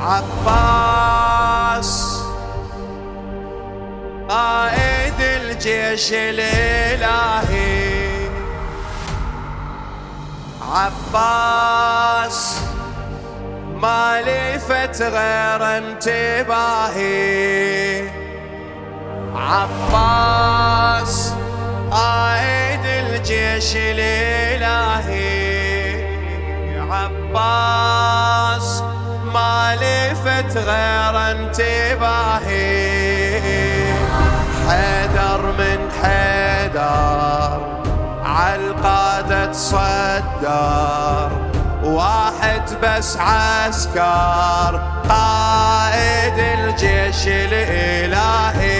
عباس. قائد الجيش الإلهي. عباس ما لفت غير انتباهي. عباس قائد الجيش الإلهي. عباس لفت غير انتباهي. حيدر من حيدر عالقادة تصدر. واحد بس عسكر قائد الجيش الإلهي.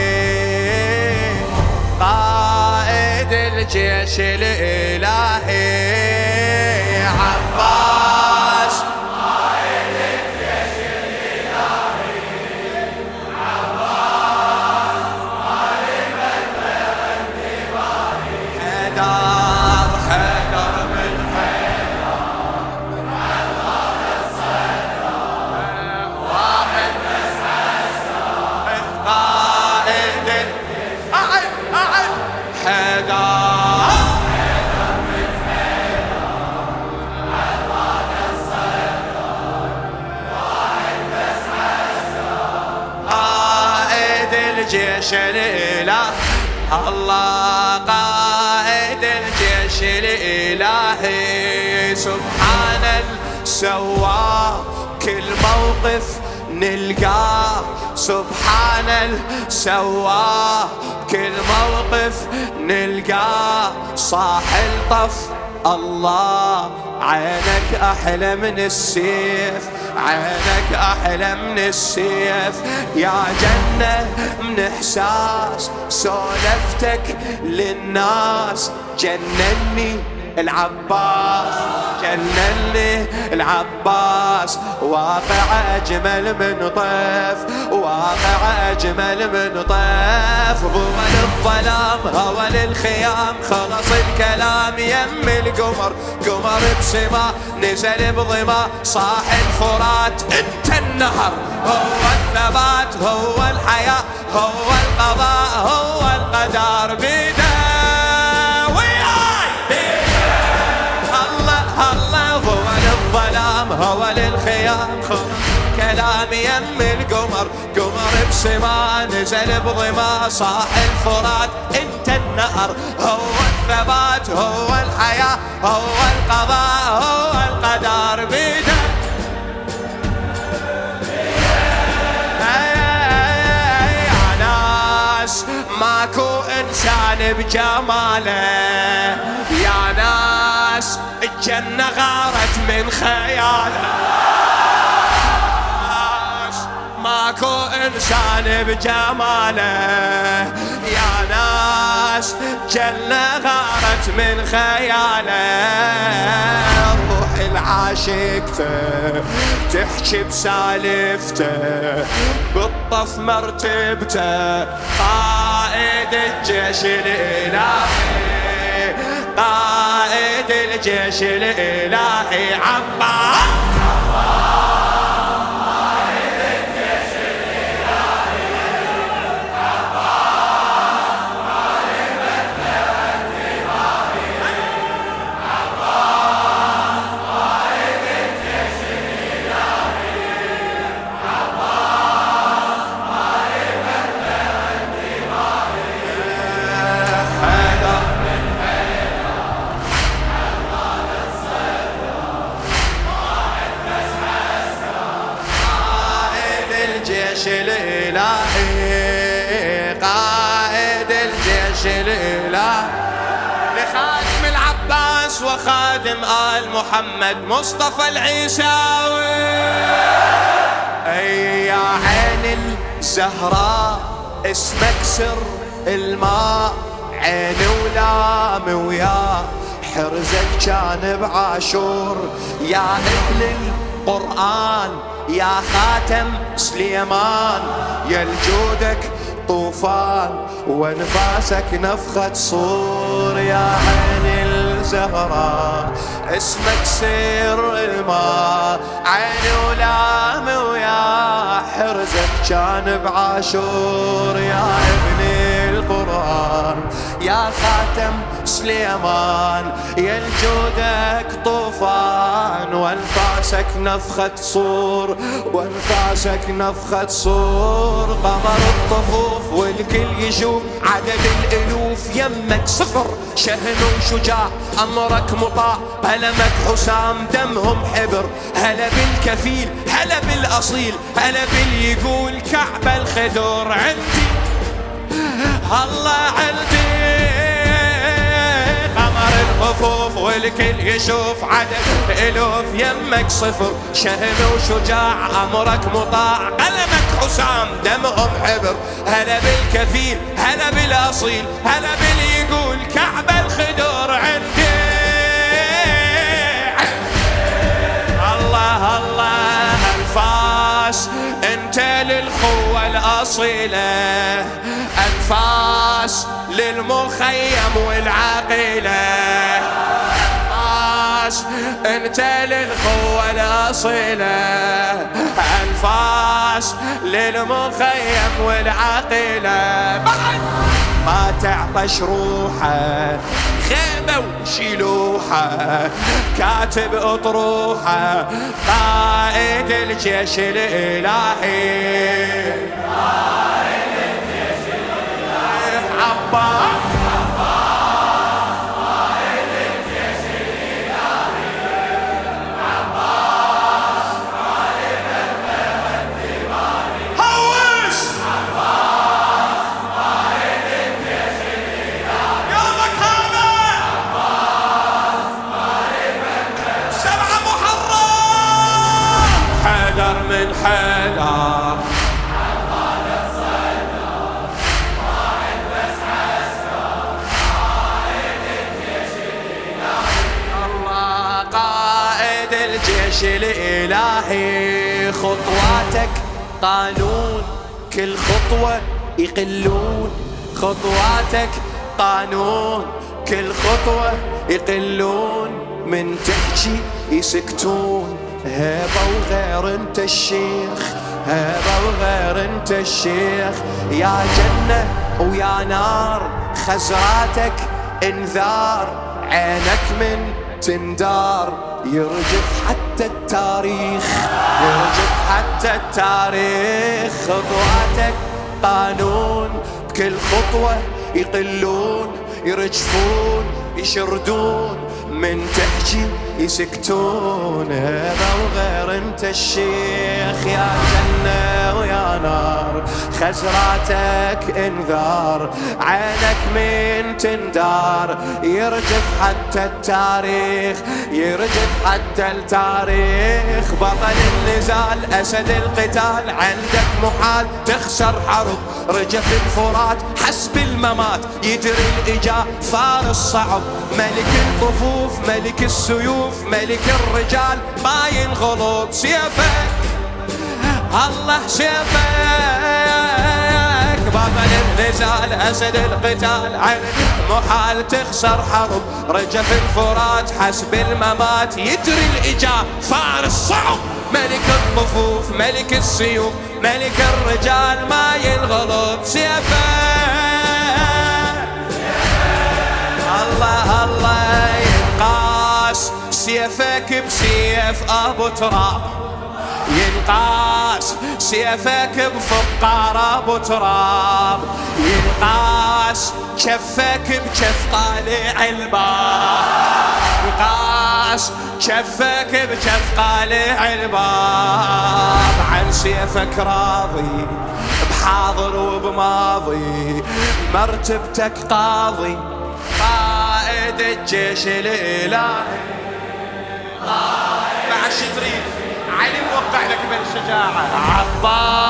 قائد الجيش الإلهي. عباس الجيش الإله الله قائد الجيش الإلهي سبحان سوى كل موقف نلقاه سبحان سوى كل موقف نلقاه صاح الطف الله عينك أحلى من السيف عينك أحلى من السيف. يا جنة من إحساس سولفتك للناس جنني. العباس جنني العباس. واقع أجمل من طيف واقع أجمل من طيف. غول الظلام غول الخيام خلص الكلام يم القمر قمر بسما نزل بضما صاح الفرات انت النهر. هو الثبات هو الحياة هو القضاء هو القدر. بيده يم القمر قمر. بسما نزل بضما صاح الفرات. انت النهر هو الثبات هو الحياة هو القضاء هو القدر. ناس ماكو إنسان بجماله. يا ناس الجنة غارت من خياله. ماكو انسان بجماله يا ناس جنة غارت من خياله روح العاشقته تحكي بسالفته بالطف مرتبته قائد الجيش الإلهي قائد الجيش الإلهي عباس وخادم آل محمد مصطفى العيساوي. أي يا عين الزهراء اسمك سر الماء. عيني ولام ويا حرزك كان بعاشور يا أهل القرآن يا خاتم سليمان. يا الجودك طوفان وانفاسك نفخة صور. يا عين زهرة. اسمك سير الماء عيني ولا ويا حرزك كان بعاشور يا ابني. القرآن يا خاتم سليمان يا الجودك طوفان. وانفاسك نفخة صور وانفاسك نفخة صور. قمر الطفوف والكل يشوف عدد الألوف يمك صفر. شهن وشجاع أمرك مطاع. ألمك حسام دمهم حبر. هلا بالكفيل هلا بالأصيل. هلا باللي يقول كعب الخدر عندي الله عندي قمر الخفوف والكل يشوف عدد ألوف يمك صفر. شهم وشجاع. أمرك مطاع. قلمك حسام. دمهم حبر. هلا بالكفيل. هلا بالأصيل. هلا باللي يقول كعب الخدر عندي. الله الله انفاس انت للخوة الأصيلة. أنفاس للمخيم والعقيلة أنفاس انت للخوة الأصيلة. أنفاس للمخيم والعقيلة ما تعطش روحه خيمة وشيلوحة كاتب أطروحة قائد الجيش الإلهي. قائد الجيش الإلهي. عباس. الجيش الإلهي خطواتك قانون كل خطوة يقلون. خطواتك قانون كل خطوة يقلون. من تحكي يسكتون. هبة وغير انت الشيخ هبة وغير انت الشيخ. يا جنة ويا نار خزراتك انذار. عينك من تندار يرجف حتى التاريخ يرجف حتى التاريخ. خطواتك قانون بكل خطوة يقلون يرجفون يشردون. من تحكي يسكتون هذا وغير انت الشيخ يا نار. خزراتك انذار عينك من تندار. يرجف حتى التاريخ يرجف حتى التاريخ. بطل النزال أسد القتال. عندك محال تخسر حرب. رجف الفرات حسب الممات. يجري الاجا فارس صعب ملك الطفوف ملك السيوف ملك الرجال. ما ينغلط سيفك. الله سيفك بطل النزال أسد القتال عن محال تخسر حرب. رجف الفرات حسب الممات. يجري الاجا فارس صعب ملك الطفوف ملك السيوف ملك الرجال ما ينغلط سيفك الله الله ينقاس. سيفك بسيف أبو تراب. ينقاس سيفك بفقار أبو تراب. ينقاس كفك بكف طالع الباب ينقاس كفك بكف طالع الباب عن سيفك راضي بحاضر وبماضي. مرتبتك قاضي. قائد الجيش الإلهي. بعد شو تريد؟ علي موقع لك بالشجاعة عباس.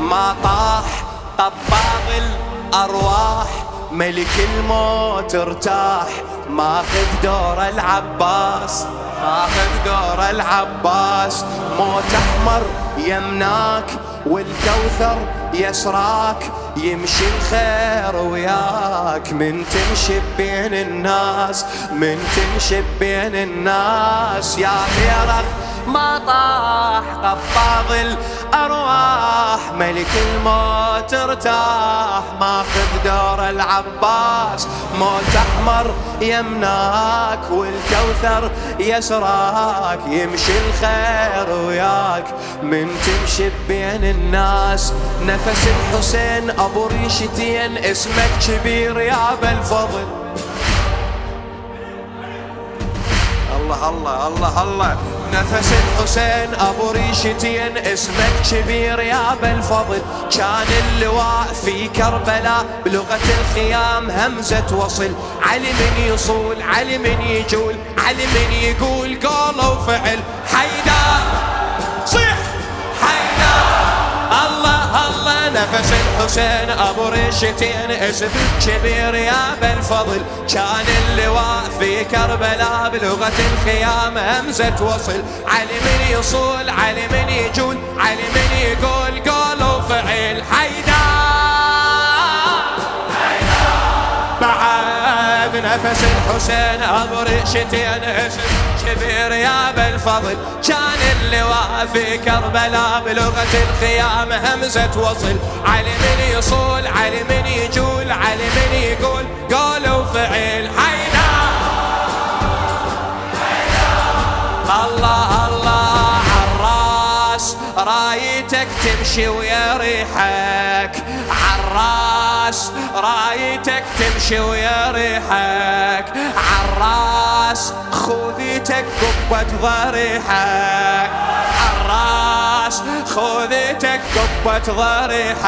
ما طاح طباغ الأرواح ملك الموت ارتاح. ماخذ دور العباس ماخذ دور العباس. موت أحمر يمناك والكوثر يسراك. يمشي الخير وياك من تمشي بين الناس من تمشي بين الناس. يا هيرك ما طاح قباض الأرواح ملك الموت ارتاح. ماخذ دور العباس موت أحمر يمناك والكوثر يسراك. يمشي الخير وياك من تمشي بين الناس. نفس الحسين أبو ريشتين اسمك كبير يا بالفضل الله الله الله الله. نفس الحسين ابو ريشتين اسمك كبير يا بالفضل. كان اللواء في كربلاء بلغة الخيام همزة وصل. علي من يصول علي من يجول علي من يقول قول وفعل. حيدر صيح! حيدر! الله الله نفس الحسين ابو ريشتين اسم كبير يا بالفضل. كان اللواء في كربلاء بلغة الخيام همزة وصل. علي من يصول علي من يجول علي من يقول قول وفعل. حيدر! بعد نفس الحسين ابو ريشتين اسم كبير يا بالفضل كان اللواء في كربلاء بلغة الخيام همزة وصل. علي من يصول علي من يجول علي من يقول قول وفعل. حينا تمشي ويا ريحك عالراس رايتك تمشي ويا ريحك عالراس خوذيتك قبة ضريحك عالراس خوذيتك قبة ضريحك.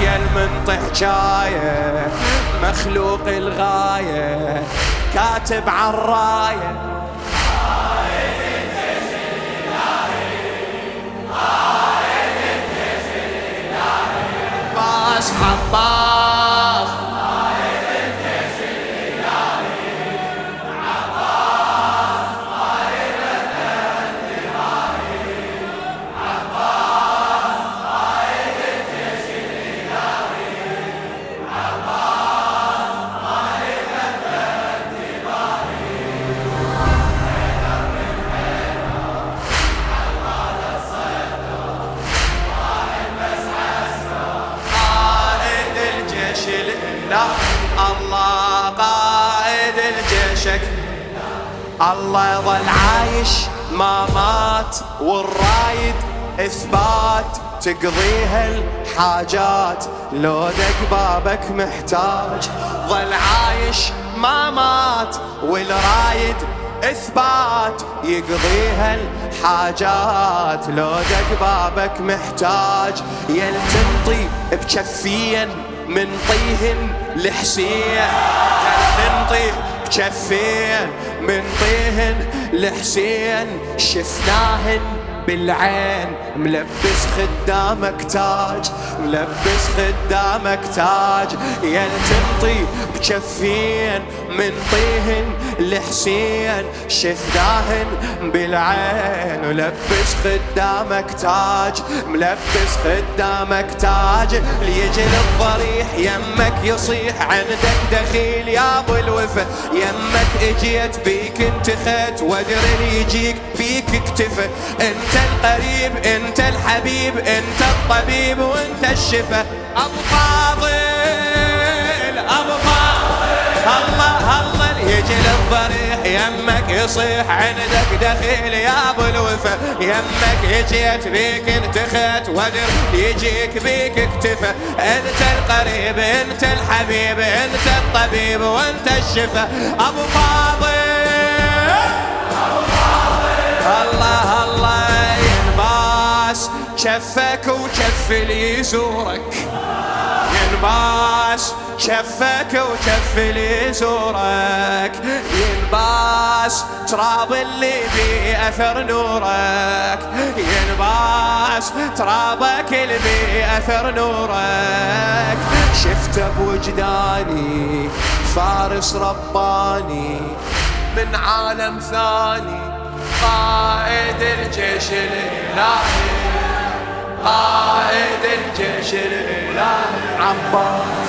يا المنطح جاية مخلوق الغاية كاتب عالراية. عباس الله يظل عايش ما مات والرايد إثبات تقضيها الحاجات. لو دق بابك محتاج ظل عايش ما مات والرايد إثبات يقضيها الحاجات. لو دق بابك محتاج يل تنطي بكفين من طيهن لحسين. تنطي بكفين من طيهن لحسين. شفناهن بالعين ملبس خدامك تاج ملبس خدامك تاج. يا تنطي بجفين من طيهن لحسين شفناهن بالعين ولبس خدامك تاج ملبس خدامك تاج. ليجي الضريح يمك يصيح عندك دخيل يا ابو الوفا يمك اجيت بيك انتخت وادري اللي يجيك بيك اكتفى انت القريب انت الحبيب انت الطبيب وانت الشفا أبو فاضل أبو فاضل الله. يمك يصيح عندك دخيل يا أبو الوفا يمك اجيت بيك انتخت ودر يجيك بيك اكتفى أنت القريب أنت الحبيب أنت الطبيب وأنت الشفا أبو فاضل الله الله ينباس. شفك وشف اللي يزورك. ينباس. شفك وشف اللي يزورك. تراب اللي بي اثر نورك. ينباس ترابك اللي بي اثر نورك شفته بوجداني فارس رباني من عالم ثاني. قائد الجيش الإلهي. قائد الجيش الإلهي. عباس